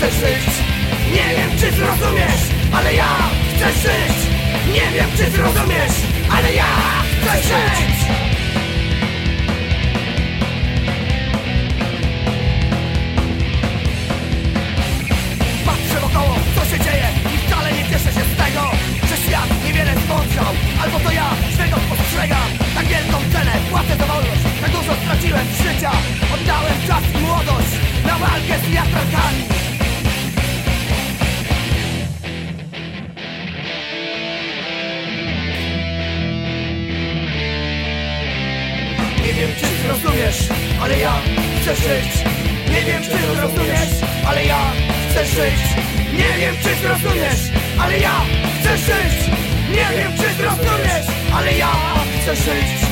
chcę żyć. Nie wiem czy zrozumiesz, ale ja chcę żyć. Nie wiem czy zrozumiesz, ale ja chcę żyć. Patrzę wokoło, co się dzieje i wcale nie cieszę się z tego Że świat niewiele spądzał, albo to ja swego postrzegam. Tak wielką cenę płacę za wolność, tak dużo straciłem z życia. Oddałem czas i młodość na walkę z wiatrankami rozumiesz, ale ja chcę żyć. Nie wiem czy zrozumiesz, ale ja chcę żyć. Nie wiem czy zrozumiesz, ale ja chcę żyć. Nie wiem czy zrozumiesz, ale ja chcę żyć.